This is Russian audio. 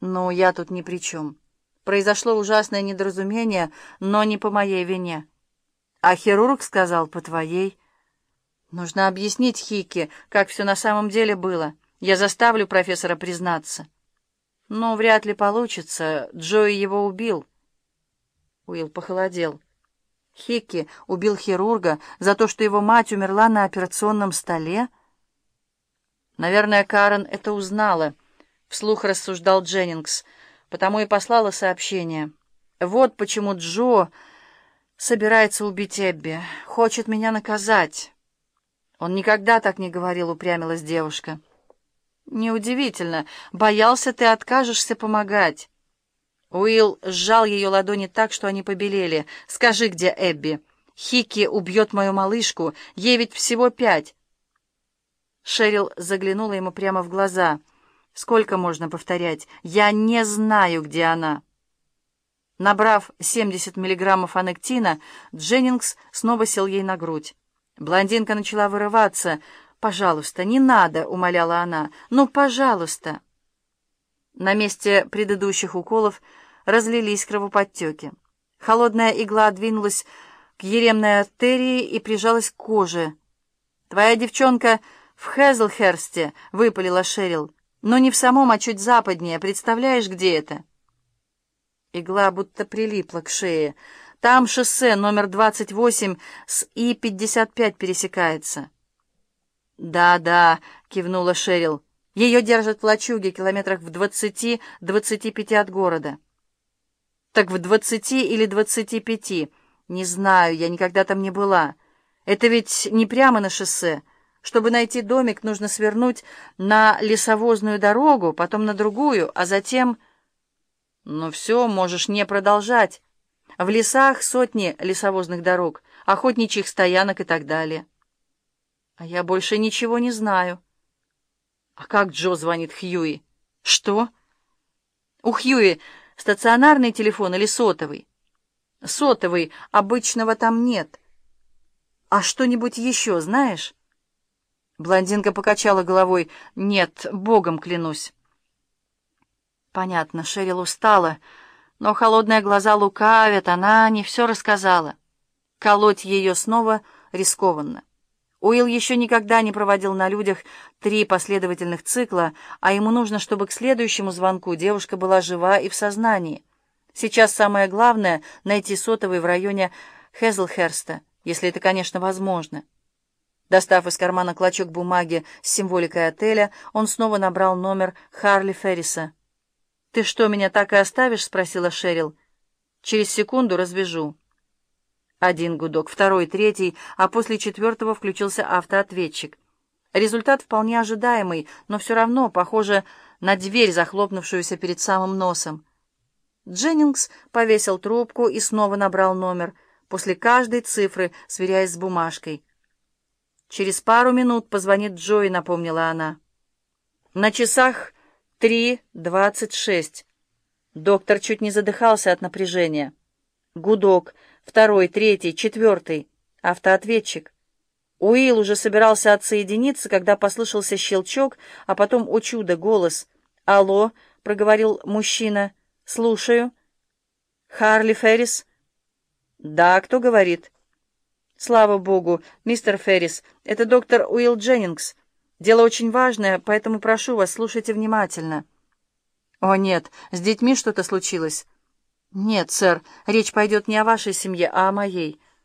«Ну, я тут ни при чем. Произошло ужасное недоразумение, но не по моей вине. А хирург сказал, по твоей. Нужно объяснить Хике, как все на самом деле было. Я заставлю профессора признаться». «Ну, вряд ли получится. Джои его убил». Уилл похолодел. Хикки убил хирурга за то, что его мать умерла на операционном столе? Наверное, Карен это узнала, — вслух рассуждал Дженнингс, потому и послала сообщение. Вот почему Джо собирается убить Эбби, хочет меня наказать. Он никогда так не говорил, упрямилась девушка. Неудивительно, боялся, ты откажешься помогать. Уилл сжал ее ладони так, что они побелели. «Скажи, где Эбби? Хики убьет мою малышку, ей ведь всего пять». Шерил заглянула ему прямо в глаза. «Сколько можно повторять? Я не знаю, где она». Набрав 70 миллиграммов анектина, Дженнингс снова сел ей на грудь. Блондинка начала вырываться. «Пожалуйста, не надо», — умоляла она. «Ну, пожалуйста». На месте предыдущих уколов разлились кровоподтеки. Холодная игла двинулась к еремной артерии и прижалась к коже. «Твоя девчонка в Хезлхерсте», — выпалила Шерил. «Но не в самом, а чуть западнее. Представляешь, где это?» Игла будто прилипла к шее. «Там шоссе номер 28 с И-55 пересекается». «Да-да», — кивнула Шерил. Ее держат в лачуге километрах в двадцати-двадцати пяти от города. Так в двадцати или двадцати пяти? Не знаю, я никогда там не была. Это ведь не прямо на шоссе. Чтобы найти домик, нужно свернуть на лесовозную дорогу, потом на другую, а затем... Ну все, можешь не продолжать. В лесах сотни лесовозных дорог, охотничьих стоянок и так далее. А я больше ничего не знаю. «А как Джо звонит Хьюи?» «Что?» «У Хьюи стационарный телефон или сотовый?» «Сотовый. Обычного там нет». «А что-нибудь еще знаешь?» Блондинка покачала головой. «Нет, богом клянусь». Понятно, Шерил устала, но холодные глаза лукавят, она не все рассказала. Колоть ее снова рискованно. Уилл еще никогда не проводил на людях три последовательных цикла, а ему нужно, чтобы к следующему звонку девушка была жива и в сознании. Сейчас самое главное — найти сотовый в районе Хезлхерста, если это, конечно, возможно. Достав из кармана клочок бумаги с символикой отеля, он снова набрал номер Харли Ферриса. «Ты что, меня так и оставишь?» — спросила Шерил. «Через секунду развяжу». Один гудок, второй, третий, а после четвертого включился автоответчик. Результат вполне ожидаемый, но все равно похоже на дверь, захлопнувшуюся перед самым носом. Дженнингс повесил трубку и снова набрал номер, после каждой цифры, сверяясь с бумажкой. «Через пару минут позвонит Джои», — напомнила она. На часах три двадцать шесть. Доктор чуть не задыхался от напряжения. Гудок — Второй, третий, четвертый. Автоответчик. Уилл уже собирался отсоединиться, когда послышался щелчок, а потом, о чудо, голос. «Алло», — проговорил мужчина. «Слушаю». «Харли Феррис?» «Да, кто говорит?» «Слава богу, мистер Феррис, это доктор Уилл Дженнингс. Дело очень важное, поэтому прошу вас, слушайте внимательно». «О, нет, с детьми что-то случилось». «Нет, сэр, речь пойдет не о вашей семье, а о моей.